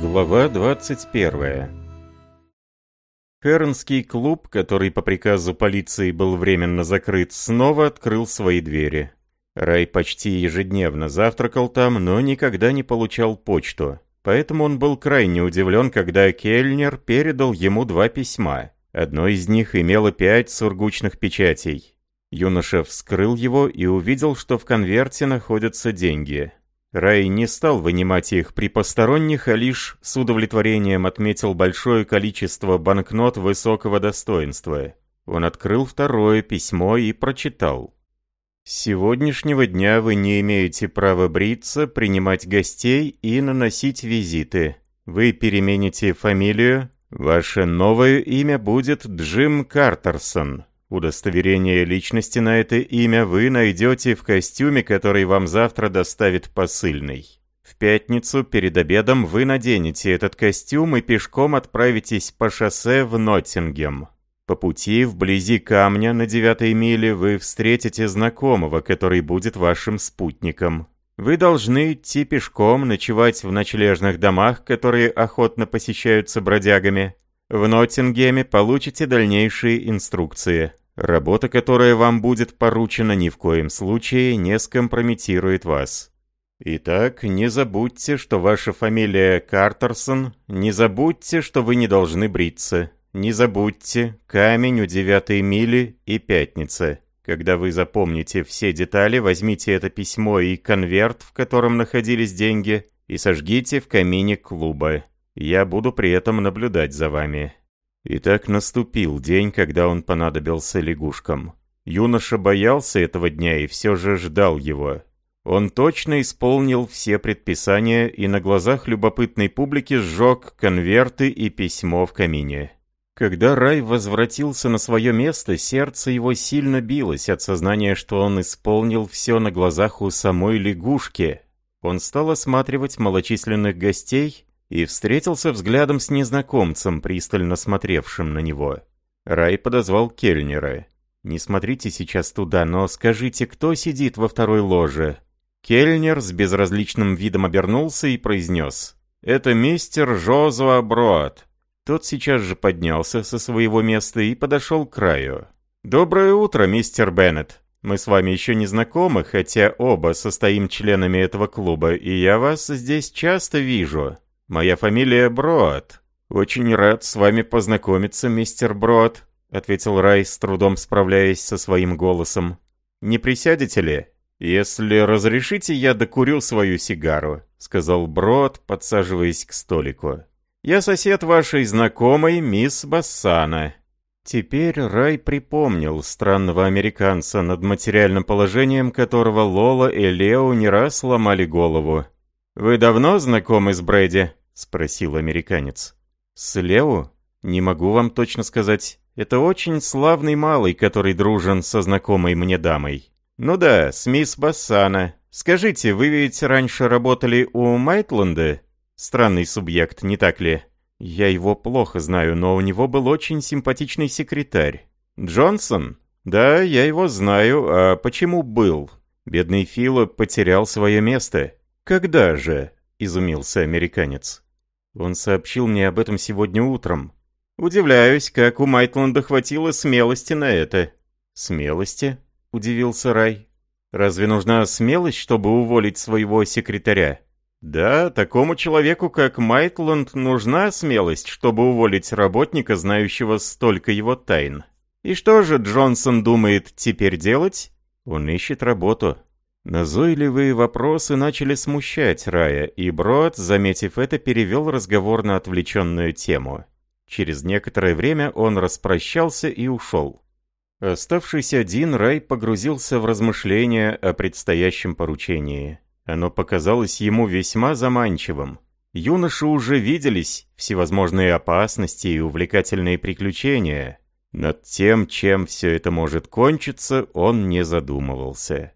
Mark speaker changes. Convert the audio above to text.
Speaker 1: Глава 21 Хернский клуб, который по приказу полиции был временно закрыт, снова открыл свои двери. Рай почти ежедневно завтракал там, но никогда не получал почту. Поэтому он был крайне удивлен, когда Кельнер передал ему два письма. Одно из них имело пять сургучных печатей. Юноша вскрыл его и увидел, что в конверте находятся деньги. Рай не стал вынимать их при посторонних, а лишь с удовлетворением отметил большое количество банкнот высокого достоинства. Он открыл второе письмо и прочитал. «С сегодняшнего дня вы не имеете права бриться, принимать гостей и наносить визиты. Вы перемените фамилию. Ваше новое имя будет Джим Картерсон. Удостоверение личности на это имя вы найдете в костюме, который вам завтра доставит посыльный. В пятницу перед обедом вы наденете этот костюм и пешком отправитесь по шоссе в Ноттингем. По пути вблизи камня на девятой миле вы встретите знакомого, который будет вашим спутником. Вы должны идти пешком, ночевать в ночлежных домах, которые охотно посещаются бродягами. В Ноттингеме получите дальнейшие инструкции. Работа, которая вам будет поручена, ни в коем случае не скомпрометирует вас. Итак, не забудьте, что ваша фамилия Картерсон, не забудьте, что вы не должны бриться, не забудьте камень у девятой мили и пятница. Когда вы запомните все детали, возьмите это письмо и конверт, в котором находились деньги, и сожгите в камине клуба. Я буду при этом наблюдать за вами. И так наступил день, когда он понадобился лягушкам. Юноша боялся этого дня и все же ждал его. Он точно исполнил все предписания и на глазах любопытной публики сжег конверты и письмо в камине. Когда Рай возвратился на свое место, сердце его сильно билось от сознания, что он исполнил все на глазах у самой лягушки. Он стал осматривать малочисленных гостей и встретился взглядом с незнакомцем, пристально смотревшим на него. Рай подозвал Кельнера. «Не смотрите сейчас туда, но скажите, кто сидит во второй ложе?» Кельнер с безразличным видом обернулся и произнес. «Это мистер Жозуа Броад». Тот сейчас же поднялся со своего места и подошел к краю. «Доброе утро, мистер Беннет. Мы с вами еще не знакомы, хотя оба состоим членами этого клуба, и я вас здесь часто вижу. «Моя фамилия Броад. Очень рад с вами познакомиться, мистер Броад», ответил Рай, с трудом справляясь со своим голосом. «Не присядете ли?» «Если разрешите, я докурю свою сигару», — сказал Брод, подсаживаясь к столику. «Я сосед вашей знакомой, мисс Бассана». Теперь Рай припомнил странного американца, над материальным положением которого Лола и Лео не раз ломали голову. «Вы давно знакомы с Брэди?» — спросил американец. «С Лео? Не могу вам точно сказать. Это очень славный малый, который дружен со знакомой мне дамой». «Ну да, с мисс Бассана. Скажите, вы ведь раньше работали у Майтленда?» Странный субъект, не так ли? Я его плохо знаю, но у него был очень симпатичный секретарь. Джонсон? Да, я его знаю. А почему был? Бедный Фило потерял свое место. «Когда же?» — изумился американец. Он сообщил мне об этом сегодня утром. «Удивляюсь, как у Майтланда хватило смелости на это». «Смелости?» — удивился Рай. «Разве нужна смелость, чтобы уволить своего секретаря?» «Да, такому человеку, как Майтланд, нужна смелость, чтобы уволить работника, знающего столько его тайн. И что же Джонсон думает теперь делать? Он ищет работу. Назойливые вопросы начали смущать Рая, и Брод, заметив это, перевел разговор на отвлеченную тему. Через некоторое время он распрощался и ушел. Оставшись один, Рай погрузился в размышления о предстоящем поручении. Оно показалось ему весьма заманчивым. Юноши уже виделись всевозможные опасности и увлекательные приключения. Над тем, чем все это может кончиться, он не задумывался.